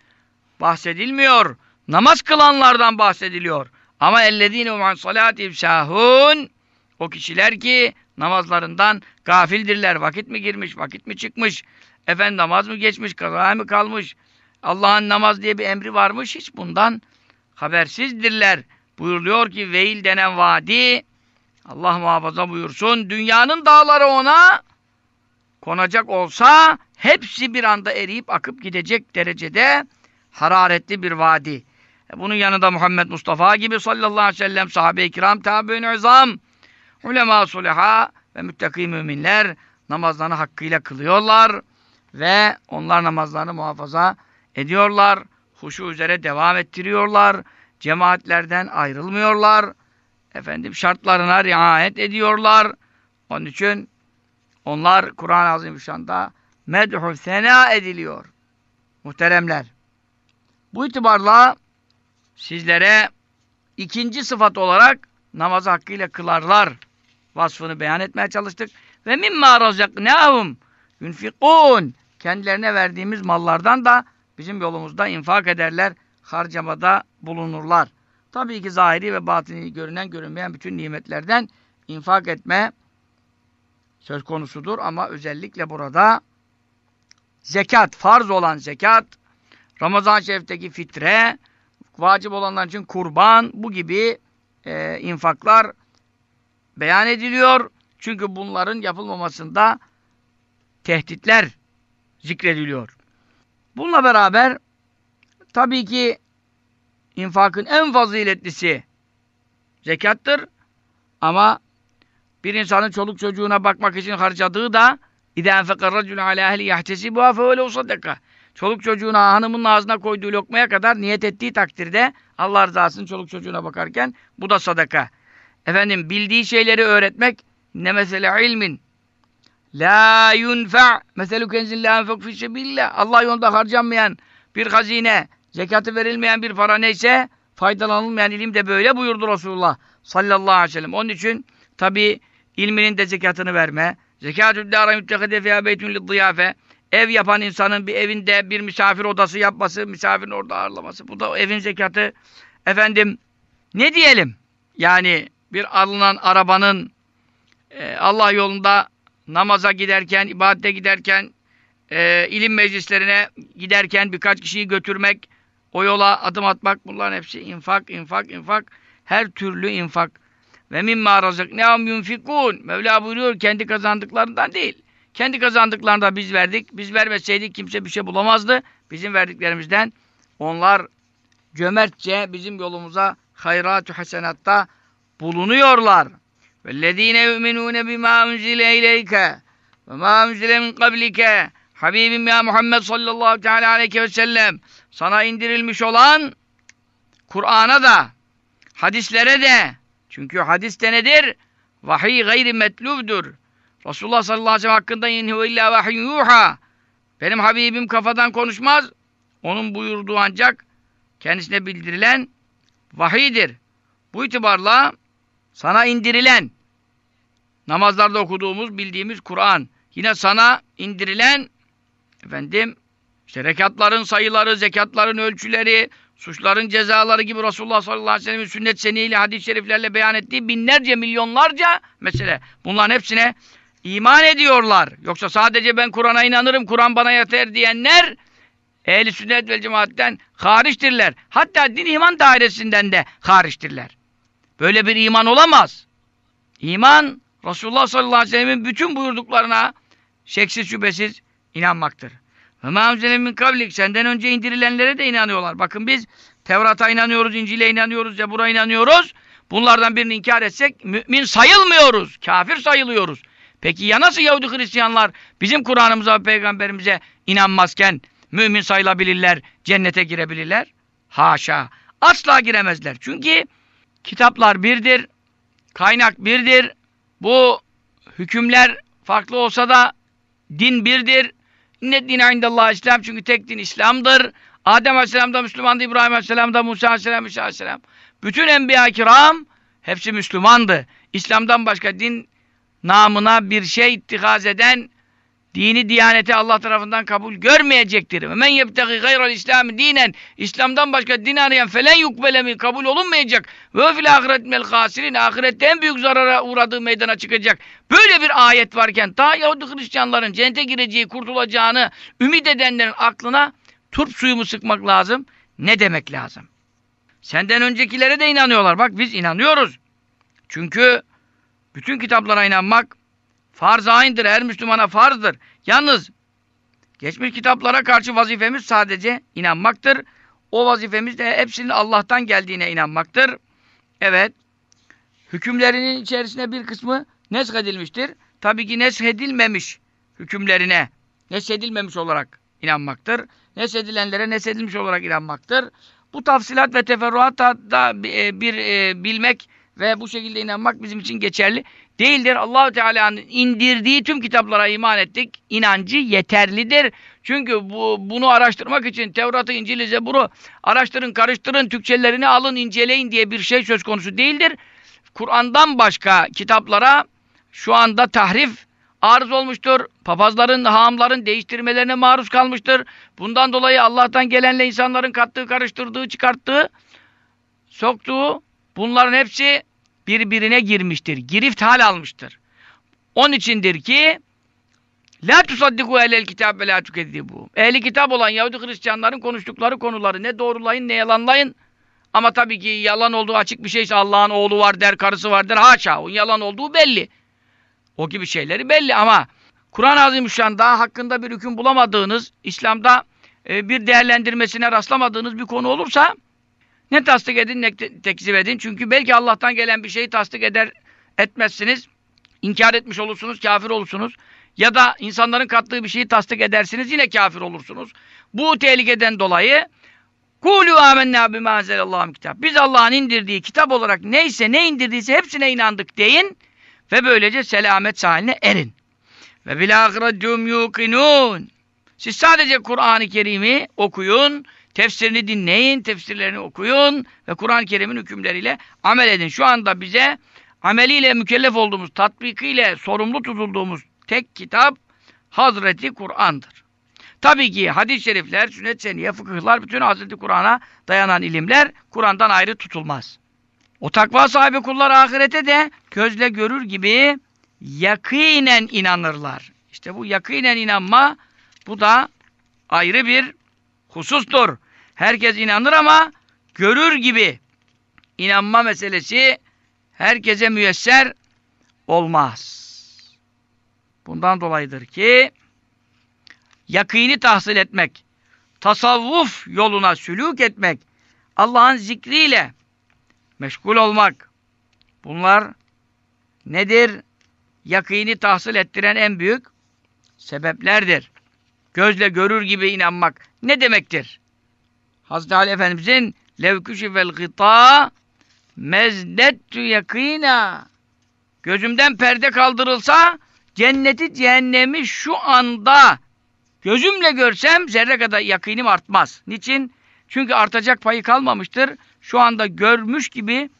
bahsedilmiyor. Namaz kılanlardan bahsediliyor. Ama ellezine an salatihim sahun o kişiler ki namazlarından gafildirler. Vakit mi girmiş, vakit mi çıkmış? Efendim namaz mı geçmiş, kaza mı kalmış? Allah'ın namaz diye bir emri varmış. Hiç bundan habersizdirler. Buyuruluyor ki veil denen vadi Allah muhafaza buyursun. Dünyanın dağları ona konacak olsa hepsi bir anda eriyip akıp gidecek derecede hararetli bir vadi. E, bunun yanında Muhammed Mustafa gibi sallallahu aleyhi ve sellem sahabe-i kiram, tabi-i izam, ulema suleha ve müttaki müminler namazlarını hakkıyla kılıyorlar ve onlar namazlarını muhafaza ediyorlar. Huşu üzere devam ettiriyorlar. Cemaatlerden ayrılmıyorlar. Efendim şartlarına riayet ediyorlar. Onun için onlar Kur'an-ı Azimüşşan'da medhü sena ediliyor. Muhteremler. Bu itibarla sizlere ikinci sıfat olarak namazı hakkıyla kılarlar vasfını beyan etmeye çalıştık. Ve mimma razaknahum yunfikun kendilerine verdiğimiz mallardan da bizim yolumuzda infak ederler, harcamada bulunurlar. Tabii ki zahiri ve batini görünen görünmeyen bütün nimetlerden infak etme söz konusudur ama özellikle burada zekat, farz olan zekat, Ramazan-ı Şerif'teki fitre, vacip olanlar için kurban, bu gibi e, infaklar beyan ediliyor. Çünkü bunların yapılmamasında tehditler zikrediliyor. Bununla beraber tabii ki infakın en faziletlisi zekattır. Ama bir insanın çoluk çocuğuna bakmak için harcadığı da اِذَا اَنْفَقَ الرَّجُلُ عَلَى اَهْلِ يَحْتَسِبُهَا فَوَلَوْ صَدَّقَ Çoluk çocuğuna, hanımın ağzına koyduğu lokmaya kadar niyet ettiği takdirde Allah rızasının çoluk çocuğuna bakarken bu da sadaka. Efendim bildiği şeyleri öğretmek ne mesele ilmin la yunfa meselu kenzin la enfak fi sebillah Allah yolunda harcanmayan bir hazine, zekatı verilmeyen bir para neyse faydalanılmayan ilim de böyle buyurdu Resulullah sallallahu aleyhi ve sellem. Onun için tabi ilminin de zekatını verme. Zekatü dâra müttekide fiyâ beytün liddiyafe. Ev yapan insanın bir evinde bir misafir odası yapması, misafirin orada ağırlaması. Bu da evin zekatı. Efendim ne diyelim? Yani bir alınan arabanın e, Allah yolunda namaza giderken, ibadete giderken, e, ilim meclislerine giderken birkaç kişiyi götürmek, o yola adım atmak bunların hepsi infak, infak, infak. Her türlü infak. Ve mimma razıknâhum yunfikûn. Mevla buyuruyor kendi kazandıklarından değil. Kendi kazandıklarını da biz verdik. Biz vermeseydik kimse bir şey bulamazdı. Bizim verdiklerimizden onlar cömertçe bizim yolumuza hayrat-ı hasenatta bulunuyorlar. وَالَّذ۪ينَ يُؤْمِنُونَ بِمَا اُنْزِلَ اِلَيْكَ وَمَا اُنْزِلَ مِنْ قَبْلِكَ Habibim ya Muhammed sallallahu teala aleyhi ve sellem sana indirilmiş olan Kur'an'a da hadislere de çünkü hadis de nedir? Vahiy gayri metlubdur. Resulullah sallallahu aleyhi ve sellem hakkında inhu illa vahiy yuha. Benim Habibim kafadan konuşmaz. Onun buyurduğu ancak kendisine bildirilen vahiydir. Bu itibarla sana indirilen namazlarda okuduğumuz, bildiğimiz Kur'an. Yine sana indirilen efendim işte rekatların sayıları, zekatların ölçüleri, suçların cezaları gibi Resulullah sallallahu aleyhi ve sellem'in sünnet seniyle, hadis-i şeriflerle beyan ettiği binlerce, milyonlarca mesele. Bunların hepsine iman ediyorlar. Yoksa sadece ben Kur'an'a inanırım, Kur'an bana yeter diyenler ehli sünnet ve cemaatten hariçtirler. Hatta din iman dairesinden de hariçtirler. Böyle bir iman olamaz. İman Resulullah sallallahu aleyhi ve sellemin bütün buyurduklarına şeksiz şüphesiz inanmaktır. Ve mâ senden önce indirilenlere de inanıyorlar. Bakın biz Tevrat'a inanıyoruz, İncil'e inanıyoruz, Zebur'a inanıyoruz. Bunlardan birini inkar etsek mümin sayılmıyoruz. Kafir sayılıyoruz. Peki ya nasıl Yahudi Hristiyanlar bizim Kur'an'ımıza ve peygamberimize inanmazken mümin sayılabilirler, cennete girebilirler? Haşa. Asla giremezler. Çünkü kitaplar birdir, kaynak birdir. Bu hükümler farklı olsa da din birdir. İnne dine indallah İslam çünkü tek din İslam'dır. Adem Aleyhisselam da Müslümandı, İbrahim Aleyhisselam da Musa Aleyhisselam, İsa Aleyhisselam. Bütün enbiya kiram hepsi Müslümandı. İslam'dan başka din namına bir şey ittihaz eden dini diyaneti Allah tarafından kabul görmeyecektir. Men yebtegi gayral İslamı dinen İslam'dan başka din arayan felen yukbelemi kabul olunmayacak. Ve fil ahiret mel hasirin ahirette en büyük zarara uğradığı meydana çıkacak. Böyle bir ayet varken ta Yahudi Hristiyanların cennete gireceği, kurtulacağını ümit edenlerin aklına turp suyu mu sıkmak lazım? Ne demek lazım? Senden öncekilere de inanıyorlar. Bak biz inanıyoruz. Çünkü bütün kitaplara inanmak farz aynıdır. Her Müslümana farzdır. Yalnız geçmiş kitaplara karşı vazifemiz sadece inanmaktır. O vazifemiz de hepsinin Allah'tan geldiğine inanmaktır. Evet. Hükümlerinin içerisine bir kısmı neshedilmiştir. Tabii ki neshedilmemiş hükümlerine neshedilmemiş olarak inanmaktır. Neshedilenlere neshedilmiş olarak inanmaktır. Bu tafsilat ve teferruat da, da bir e, bilmek ve bu şekilde inanmak bizim için geçerli değildir. Allahu Teala'nın indirdiği tüm kitaplara iman ettik. İnancı yeterlidir. Çünkü bu, bunu araştırmak için Tevrat'ı, İncil'i, Zebur'u araştırın, karıştırın, Türkçelerini alın, inceleyin diye bir şey söz konusu değildir. Kur'an'dan başka kitaplara şu anda tahrif arız olmuştur. Papazların, haamların değiştirmelerine maruz kalmıştır. Bundan dolayı Allah'tan gelenle insanların kattığı, karıştırdığı, çıkarttığı, soktuğu bunların hepsi birbirine girmiştir. Girift hal almıştır. Onun içindir ki La tusaddiku ehlel kitab ve la tukezzibu. Ehli kitap olan Yahudi Hristiyanların konuştukları konuları ne doğrulayın ne yalanlayın. Ama tabii ki yalan olduğu açık bir şeyse Allah'ın oğlu var der, karısı var der. Haşa. O yalan olduğu belli. O gibi şeyleri belli ama Kur'an-ı Azimüşşan daha hakkında bir hüküm bulamadığınız, İslam'da e, bir değerlendirmesine rastlamadığınız bir konu olursa Ne tasdik edin ne te- tekzip edin. Çünkü belki Allah'tan gelen bir şeyi tasdik eder etmezsiniz. İnkar etmiş olursunuz, kafir olursunuz. Ya da insanların kattığı bir şeyi tasdik edersiniz, yine kafir olursunuz. Bu tehlikeden dolayı Kulu amennâ bimâ enzelallahu kitap. Biz Allah'ın indirdiği kitap olarak neyse ne indirdiyse hepsine inandık deyin ve böylece selamet sahiline erin. Ve bil ahiretum yuqinun. Siz sadece Kur'an-ı Kerim'i okuyun, tefsirini dinleyin, tefsirlerini okuyun ve Kur'an-ı Kerim'in hükümleriyle amel edin. Şu anda bize ameliyle mükellef olduğumuz, tatbikiyle sorumlu tutulduğumuz tek kitap Hazreti Kur'an'dır. Tabii ki hadis-i şerifler, sünnet seniye, fıkıhlar, bütün Hazreti Kur'an'a dayanan ilimler Kur'an'dan ayrı tutulmaz. O takva sahibi kullar ahirete de gözle görür gibi yakinen inanırlar. İşte bu yakinen inanma bu da ayrı bir husustur. Herkes inanır ama görür gibi inanma meselesi herkese müyesser olmaz. Bundan dolayıdır ki yakini tahsil etmek, tasavvuf yoluna sülük etmek, Allah'ın zikriyle meşgul olmak. Bunlar nedir? Yakini tahsil ettiren en büyük sebeplerdir. Gözle görür gibi inanmak ne demektir? Hazreti Ali Efendimizin levküşü vel gıta mezdettü yakina gözümden perde kaldırılsa cenneti cehennemi şu anda gözümle görsem zerre kadar yakinim artmaz. Niçin? Çünkü artacak payı kalmamıştır. Şu anda görmüş gibi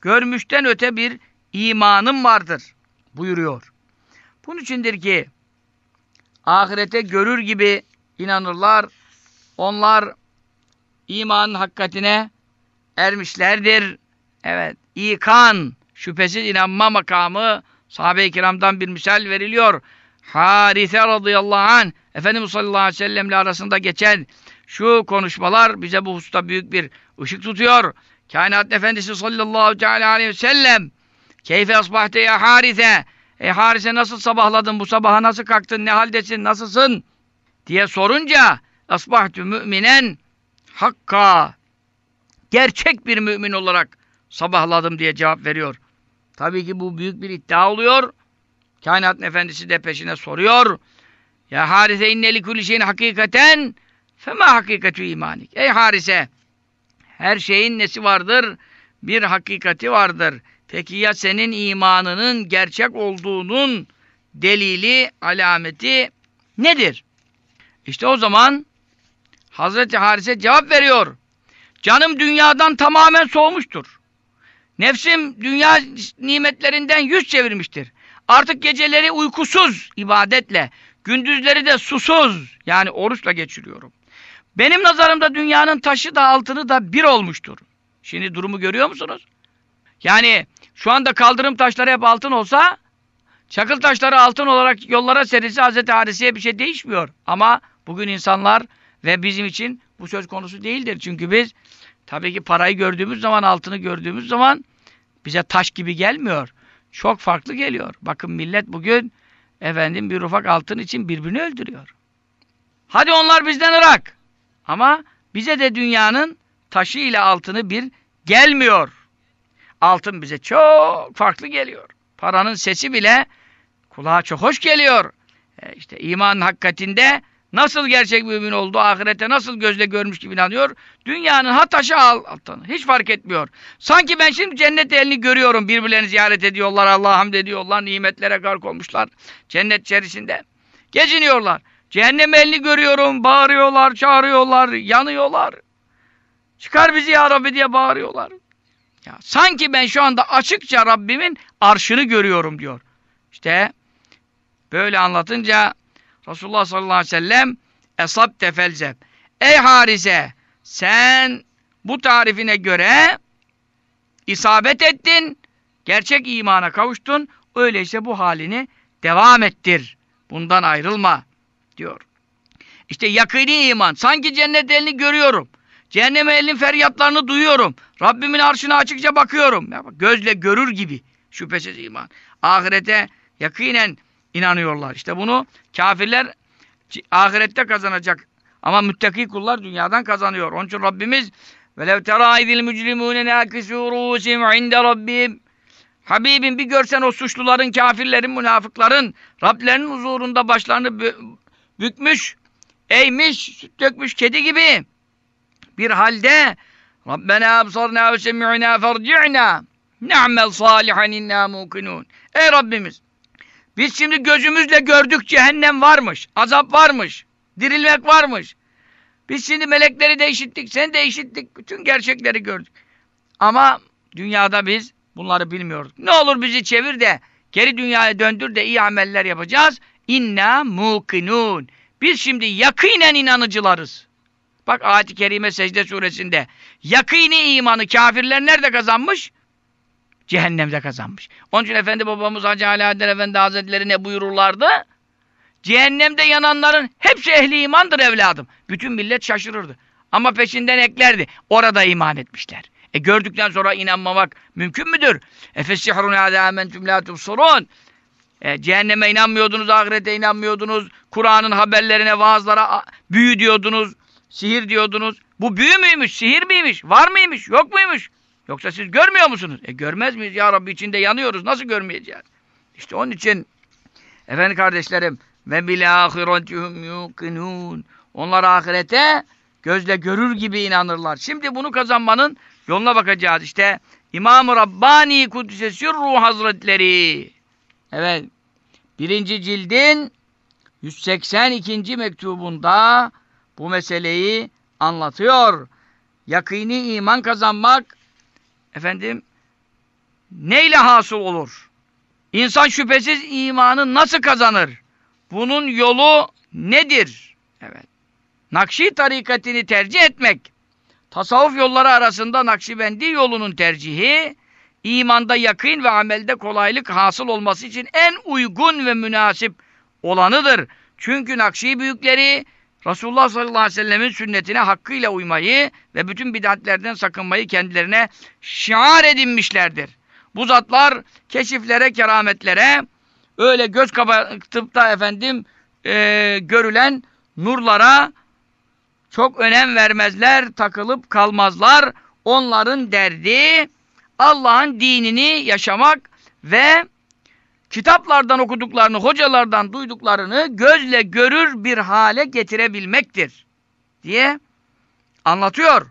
görmüşten öte bir imanım vardır buyuruyor. Bunun içindir ki ahirete görür gibi inanırlar. Onlar imanın hakikatine ermişlerdir. Evet, ikan, şüphesiz inanma makamı sahabe-i kiramdan bir misal veriliyor. Harise radıyallahu anh Efendimiz sallallahu aleyhi ve sellemle arasında geçen şu konuşmalar bize bu hususta büyük bir ışık tutuyor. Kainat Efendisi sallallahu aleyhi ve sellem Keyfe asbahte ya Harise Ey Harise nasıl sabahladın bu sabaha nasıl kalktın ne haldesin nasılsın diye sorunca asbahtü müminen hakka gerçek bir mümin olarak sabahladım diye cevap veriyor. Tabii ki bu büyük bir iddia oluyor. Kainatın efendisi de peşine soruyor. Ya Harise inneli kulli şeyin hakikaten fema hakikatü imanik. Ey Harise her şeyin nesi vardır? Bir hakikati vardır. Peki ya senin imanının gerçek olduğunun delili, alameti nedir? İşte o zaman Hazreti Harise cevap veriyor. Canım dünyadan tamamen soğumuştur. Nefsim dünya nimetlerinden yüz çevirmiştir. Artık geceleri uykusuz ibadetle, gündüzleri de susuz yani oruçla geçiriyorum. Benim nazarımda dünyanın taşı da altını da bir olmuştur. Şimdi durumu görüyor musunuz? Yani şu anda kaldırım taşları hep altın olsa çakıl taşları altın olarak yollara serilse Hazreti Harise'ye bir şey değişmiyor. Ama bugün insanlar ve bizim için bu söz konusu değildir. Çünkü biz tabii ki parayı gördüğümüz zaman, altını gördüğümüz zaman bize taş gibi gelmiyor. Çok farklı geliyor. Bakın millet bugün efendim bir ufak altın için birbirini öldürüyor. Hadi onlar bizden Irak. Ama bize de dünyanın taşı ile altını bir gelmiyor. Altın bize çok farklı geliyor. Paranın sesi bile kulağa çok hoş geliyor. E işte imanın hakikatinde nasıl gerçek mümin oldu, ahirete nasıl gözle görmüş gibi inanıyor. Dünyanın ha taşı al altını. Hiç fark etmiyor. Sanki ben şimdi cennet elini görüyorum. Birbirlerini ziyaret ediyorlar, Allah'a hamd ediyorlar, nimetlere gark olmuşlar. Cennet içerisinde. Geziniyorlar. Cehennem elini görüyorum, bağırıyorlar, çağırıyorlar, yanıyorlar. Çıkar bizi ya Rabbi diye bağırıyorlar. Ya, sanki ben şu anda açıkça Rabbimin arşını görüyorum diyor. İşte böyle anlatınca Resulullah sallallahu aleyhi ve sellem esab tefelzeb. Ey Harise sen bu tarifine göre isabet ettin, gerçek imana kavuştun, öyleyse bu halini devam ettir. Bundan ayrılma diyor. İşte yakini iman. Sanki cennet elini görüyorum. Cehennem elinin feryatlarını duyuyorum. Rabbimin arşına açıkça bakıyorum. Gözle görür gibi şüphesiz iman. Ahirete yakinen inanıyorlar. İşte bunu kafirler ahirette kazanacak. Ama müttaki kullar dünyadan kazanıyor. Onun için Rabbimiz Velev terâ idil mücrimûne nâkisû rûsîm inde rabbim. Habibim bir görsen o suçluların, kafirlerin, münafıkların Rablerinin huzurunda başlarını bükmüş, eğmiş, süt dökmüş kedi gibi bir halde Rabbena absarna ve semi'na ferci'na ne'mel salihan inna mukinun. Ey Rabbimiz biz şimdi gözümüzle gördük cehennem varmış, azap varmış, dirilmek varmış. Biz şimdi melekleri de işittik, seni de işittik, bütün gerçekleri gördük. Ama dünyada biz bunları bilmiyorduk. Ne olur bizi çevir de geri dünyaya döndür de iyi ameller yapacağız. İnna mukinun. Biz şimdi yakinen inanıcılarız. Bak ayet-i kerime secde suresinde. Yakini imanı kafirler nerede kazanmış? Cehennemde kazanmış. Onun için Efendi babamız Hacı Alaeddin Efendi Hazretleri ne buyururlardı? Cehennemde yananların hepsi ehli imandır evladım. Bütün millet şaşırırdı. Ama peşinden eklerdi. Orada iman etmişler. E gördükten sonra inanmamak mümkün müdür? Efesihrun hâdâ âmentüm lâ tubsurûn. E, cehenneme inanmıyordunuz, ahirete inanmıyordunuz, Kur'an'ın haberlerine, vaazlara büyü diyordunuz, sihir diyordunuz. Bu büyü müymüş, sihir miymiş, var mıymış, yok muymuş? Yoksa siz görmüyor musunuz? E görmez miyiz ya Rabbi içinde yanıyoruz, nasıl görmeyeceğiz? İşte onun için efendim kardeşlerim ve bil ahiretihum yuqinun. Onlar ahirete gözle görür gibi inanırlar. Şimdi bunu kazanmanın yoluna bakacağız. İşte İmam-ı Rabbani Kudüs'e Ruh Hazretleri. Evet. Birinci cildin 182. mektubunda bu meseleyi anlatıyor. Yakini iman kazanmak efendim neyle hasıl olur? İnsan şüphesiz imanı nasıl kazanır? Bunun yolu nedir? Evet. Nakşi tarikatini tercih etmek. Tasavvuf yolları arasında Nakşibendi yolunun tercihi, imanda yakın ve amelde kolaylık hasıl olması için en uygun ve münasip olanıdır. Çünkü Nakşi büyükleri Resulullah sallallahu aleyhi ve sellemin sünnetine hakkıyla uymayı ve bütün bid'atlerden sakınmayı kendilerine şiar edinmişlerdir. Bu zatlar keşiflere, kerametlere, öyle göz kapatıp da efendim e, görülen nurlara çok önem vermezler, takılıp kalmazlar. Onların derdi Allah'ın dinini yaşamak ve kitaplardan okuduklarını, hocalardan duyduklarını gözle görür bir hale getirebilmektir diye anlatıyor.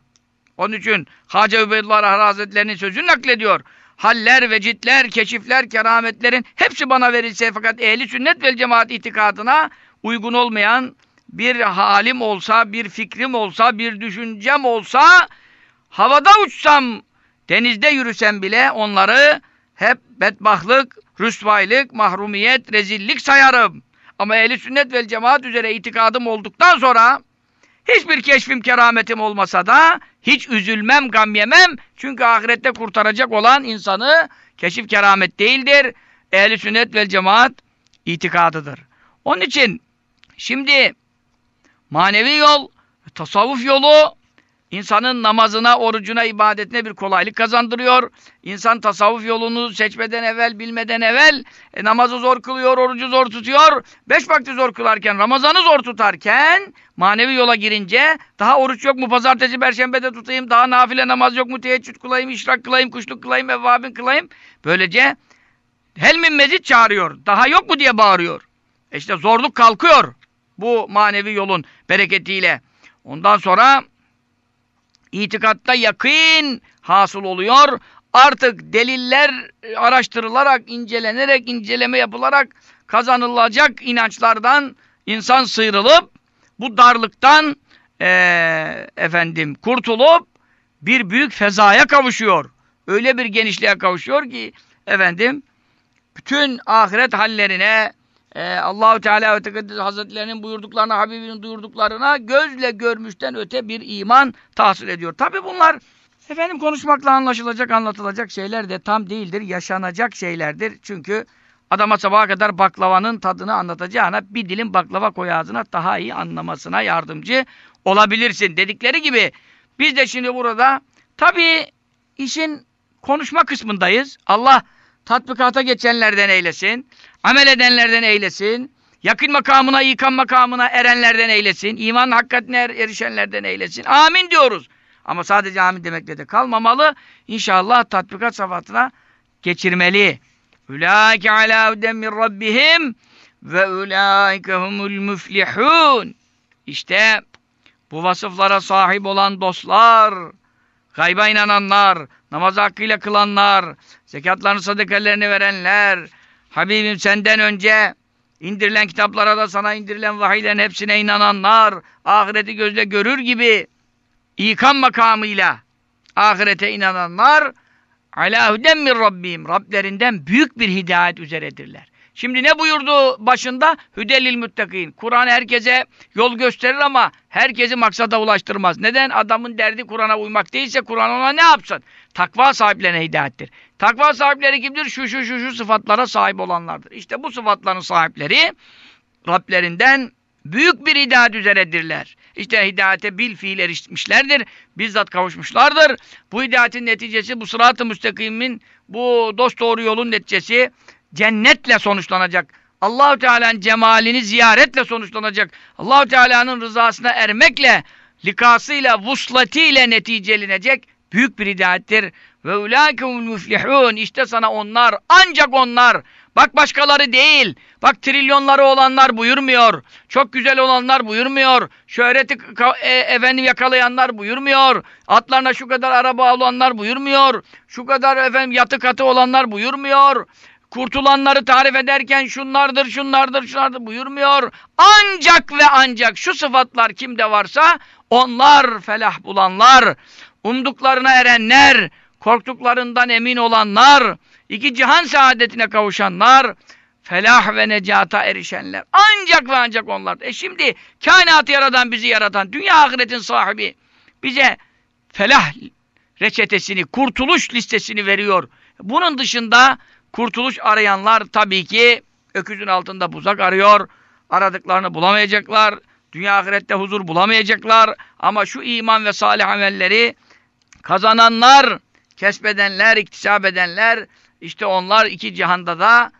Onun için Hacı Übeydullah Hazretleri'nin sözünü naklediyor. Haller, vecitler, keşifler, kerametlerin hepsi bana verilse fakat ehli sünnet vel cemaat itikadına uygun olmayan bir halim olsa, bir fikrim olsa, bir düşüncem olsa, havada uçsam, denizde yürüsem bile onları hep bedbahtlık, rüsvaylık, mahrumiyet, rezillik sayarım. Ama ehli sünnet vel cemaat üzere itikadım olduktan sonra hiçbir keşfim, kerametim olmasa da hiç üzülmem, gam yemem. Çünkü ahirette kurtaracak olan insanı keşif keramet değildir. Ehli sünnet vel cemaat itikadıdır. Onun için şimdi manevi yol, tasavvuf yolu insanın namazına, orucuna, ibadetine bir kolaylık kazandırıyor. İnsan tasavvuf yolunu seçmeden evvel, bilmeden evvel e, namazı zor kılıyor, orucu zor tutuyor. Beş vakti zor kılarken, Ramazan'ı zor tutarken manevi yola girince daha oruç yok mu, pazartesi, perşembede tutayım, daha nafile namaz yok mu, teheccüd kılayım, işrak kılayım, kuşluk kılayım, evvabin kılayım. Böylece helmin mezit çağırıyor. Daha yok mu diye bağırıyor. E işte zorluk kalkıyor bu manevi yolun bereketiyle. Ondan sonra itikatta yakın hasıl oluyor. Artık deliller araştırılarak, incelenerek, inceleme yapılarak kazanılacak inançlardan insan sıyrılıp bu darlıktan eee, efendim kurtulup bir büyük fezaya kavuşuyor. Öyle bir genişliğe kavuşuyor ki efendim bütün ahiret hallerine e, Allahu Teala ve Tekaddes Hazretlerinin buyurduklarına, Habibinin duyurduklarına gözle görmüşten öte bir iman tahsil ediyor. Tabi bunlar efendim konuşmakla anlaşılacak, anlatılacak şeyler de tam değildir. Yaşanacak şeylerdir. Çünkü adama sabaha kadar baklavanın tadını anlatacağına bir dilim baklava koy ağzına daha iyi anlamasına yardımcı olabilirsin. Dedikleri gibi biz de şimdi burada tabi işin konuşma kısmındayız. Allah tatbikata geçenlerden eylesin. Amel edenlerden eylesin. Yakın makamına, ikan makamına erenlerden eylesin. İman hakikatine er- erişenlerden eylesin. Amin diyoruz. Ama sadece amin demekle de kalmamalı. İnşallah tatbikat safatına geçirmeli. Ulaike ala min rabbihim ve ulaike humul müflihun. İşte bu vasıflara sahip olan dostlar, gayba inananlar, namaz hakkıyla kılanlar, zekatlarını sadakalarını verenler, Habibim senden önce indirilen kitaplara da sana indirilen vahiylerin hepsine inananlar, ahireti gözle görür gibi ikam makamıyla ahirete inananlar ala huden min Rabbim Rablerinden büyük bir hidayet üzeredirler. Şimdi ne buyurdu başında? Hüdelil müttakin. Kur'an herkese yol gösterir ama herkesi maksada ulaştırmaz. Neden? Adamın derdi Kur'an'a uymak değilse Kur'an ona ne yapsın? Takva sahiplerine hidayettir. Takva sahipleri kimdir? Şu şu şu şu sıfatlara sahip olanlardır. İşte bu sıfatların sahipleri Rablerinden büyük bir hidayet üzeredirler. İşte hidayete bil fiil erişmişlerdir. Bizzat kavuşmuşlardır. Bu hidayetin neticesi bu sırat-ı müstakimin bu dost doğru yolun neticesi cennetle sonuçlanacak. Allahu Teala'nın cemalini ziyaretle sonuçlanacak. Allahu Teala'nın rızasına ermekle, likasıyla, vuslatiyle neticelenecek büyük bir hidayettir. Ve ulâkehumul müflihûn. İşte sana onlar, ancak onlar. Bak başkaları değil. Bak trilyonları olanlar buyurmuyor. Çok güzel olanlar buyurmuyor. Şöhreti e, efendim yakalayanlar buyurmuyor. Atlarına şu kadar araba olanlar buyurmuyor. Şu kadar efendim yatı katı olanlar buyurmuyor kurtulanları tarif ederken şunlardır, şunlardır, şunlardır buyurmuyor. Ancak ve ancak şu sıfatlar kimde varsa onlar felah bulanlar, umduklarına erenler, korktuklarından emin olanlar, iki cihan saadetine kavuşanlar, felah ve necata erişenler. Ancak ve ancak onlar. E şimdi kainatı yaradan, bizi yaratan, dünya ahiretin sahibi bize felah reçetesini, kurtuluş listesini veriyor. Bunun dışında Kurtuluş arayanlar tabii ki öküzün altında buzak arıyor. Aradıklarını bulamayacaklar. Dünya ahirette huzur bulamayacaklar. Ama şu iman ve salih amelleri kazananlar, kesbedenler, iktisap edenler işte onlar iki cihanda da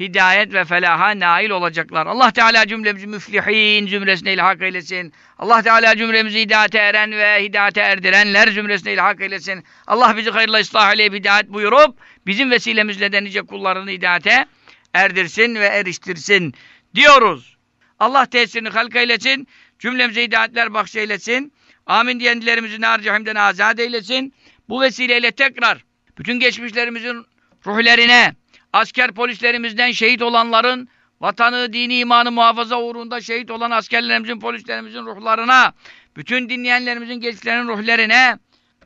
hidayet ve felaha nail olacaklar. Allah Teala cümlemizi müflihin zümresine ilhak eylesin. Allah Teala cümlemizi hidayete eren ve hidayete erdirenler zümresine ilhak eylesin. Allah bizi hayırla ıslah ile hidayet buyurup bizim vesilemizle de nice kullarını hidayete erdirsin ve eriştirsin diyoruz. Allah tesirini halk eylesin. Cümlemize hidayetler bahşeylesin. Amin diyen dilerimizi nar cehimden azat eylesin. Bu vesileyle tekrar bütün geçmişlerimizin ruhlerine, asker polislerimizden şehit olanların vatanı, dini, imanı muhafaza uğrunda şehit olan askerlerimizin, polislerimizin ruhlarına, bütün dinleyenlerimizin gençlerinin ruhlerine,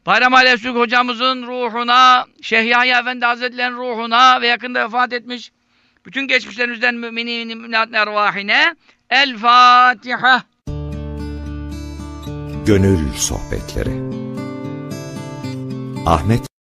Bayram Aleyhisselam hocamızın ruhuna, Şeyh Yahya Efendi Hazretleri'nin ruhuna ve yakında vefat etmiş bütün geçmişlerimizden müminin müminatın ervahine El Fatiha. Gönül Sohbetleri Ahmet